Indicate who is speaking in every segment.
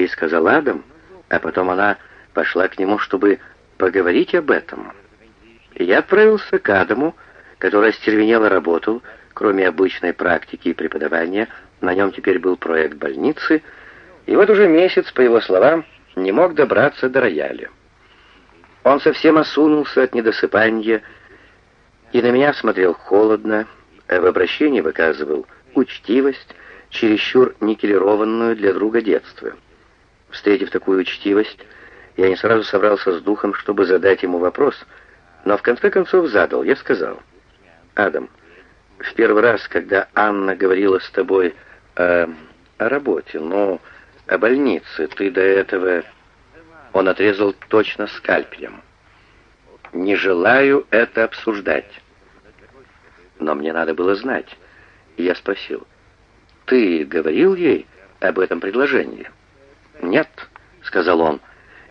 Speaker 1: ей сказал Адам, а потом она пошла к нему, чтобы поговорить об этом. я отправился к Адаму, который остервенело работал, кроме обычной практики и преподавания, на нем теперь был проект больницы, и вот уже месяц, по его словам, не мог добраться до рояля. Он совсем осунулся от недосыпания и на меня смотрел холодно, а в обращении выказывал учтивость, чересчур никелированную для друга детства. Встретив такую учтивость, я не сразу собрался с духом, чтобы задать ему вопрос, но в конце концов задал. Я сказал, «Адам, в первый раз, когда Анна говорила с тобой о, о работе, но о больнице, ты до этого...» Он отрезал точно скальпелем. «Не желаю это обсуждать». Но мне надо было знать. Я спросил, «Ты говорил ей об этом предложении?» «Нет», — сказал он,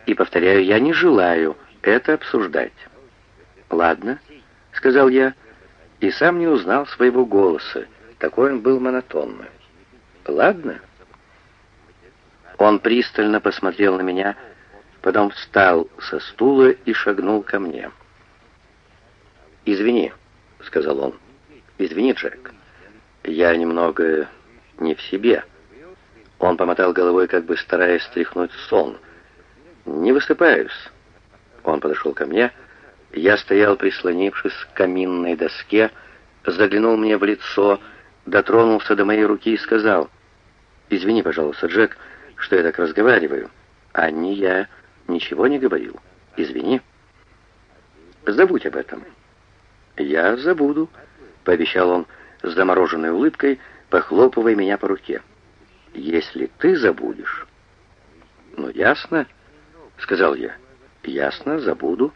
Speaker 1: и, повторяю, я не желаю это обсуждать. «Ладно», — сказал я, и сам не узнал своего голоса, такой он был монотонный. «Ладно». Он пристально посмотрел на меня, потом встал со стула и шагнул ко мне. «Извини», — сказал он. «Извини, Джек. Я немного не в себе». Он помотал головой, как бы стараясь стряхнуть сон. «Не высыпаюсь». Он подошел ко мне. Я стоял, прислонившись к каминной доске, заглянул мне в лицо, дотронулся до моей руки и сказал, «Извини, пожалуйста, Джек, что я так разговариваю. А не я ничего не говорил. Извини». «Забудь об этом». «Я забуду», — пообещал он с замороженной улыбкой, похлопывая меня по руке если ты забудешь». «Ну, ясно», — сказал я. «Ясно, забуду.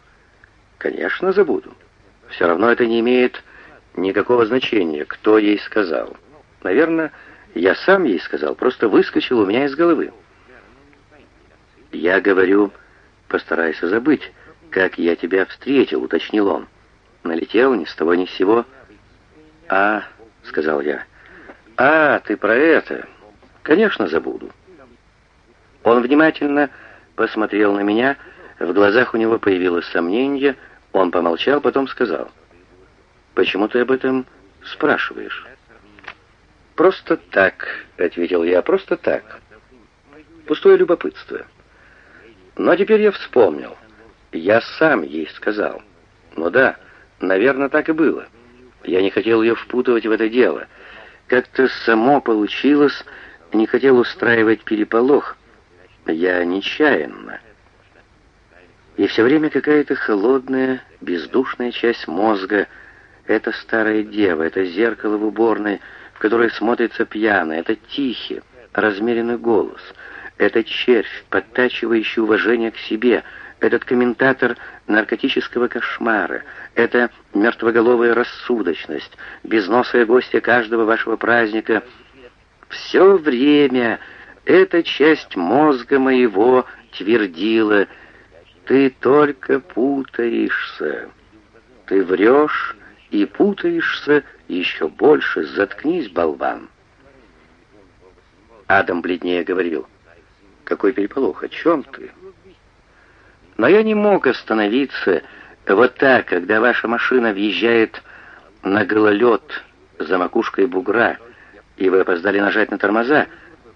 Speaker 1: Конечно, забуду. Все равно это не имеет никакого значения, кто ей сказал. Наверное, я сам ей сказал, просто выскочил у меня из головы». «Я говорю, постарайся забыть, как я тебя встретил», — уточнил он. Налетел ни с того ни с сего. «А», — сказал я, — «а, ты про это. Конечно, забуду. Он внимательно посмотрел на меня, в глазах у него появилось сомнение, он помолчал, потом сказал, «Почему ты об этом спрашиваешь?» «Просто так», — ответил я, — «просто так. Пустое любопытство». Но теперь я вспомнил. Я сам ей сказал. Ну да, наверное, так и было. Я не хотел ее впутывать в это дело. Как-то само получилось, не хотел устраивать переполох. Я нечаянно. И все время какая-то холодная, бездушная часть мозга, это старая дева, это зеркало в уборной, в которой смотрится пьяно, это тихий, размеренный голос, это червь, подтачивающий уважение к себе, этот комментатор наркотического кошмара, это мертвоголовая рассудочность, безносая гостья каждого вашего праздника — все время эта часть мозга моего твердила, «Ты только путаешься, ты врешь и путаешься еще больше, заткнись, болван». Адам бледнее говорил, «Какой переполох, о чем ты?» Но я не мог остановиться вот так, когда ваша машина въезжает на гололед за макушкой бугра, и вы опоздали нажать на тормоза,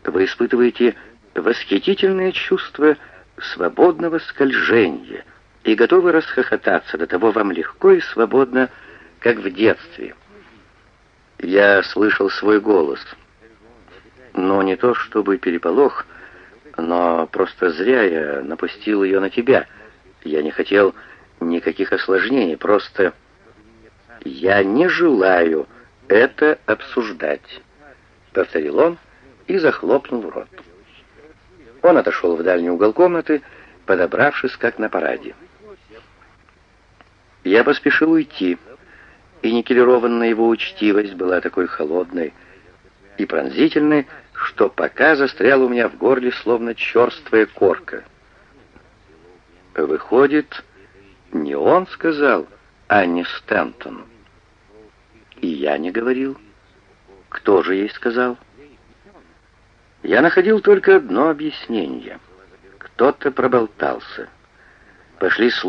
Speaker 1: вы испытываете восхитительное чувство свободного скольжения и готовы расхохотаться, до того вам легко и свободно, как в детстве. Я слышал свой голос, но не то чтобы переполох, но просто зря я напустил ее на тебя. Я не хотел никаких осложнений, просто я не желаю это обсуждать» повторил он и захлопнул рот. Он отошел в дальний угол комнаты, подобравшись как на параде. Я поспешил уйти, и никелированная его учтивость была такой холодной и пронзительной, что пока застряла у меня в горле, словно черствая корка. Выходит, не он сказал, а не Стэнтон. И я не говорил. Кто же ей сказал? Я находил только одно объяснение. Кто-то проболтался. Пошли слухи,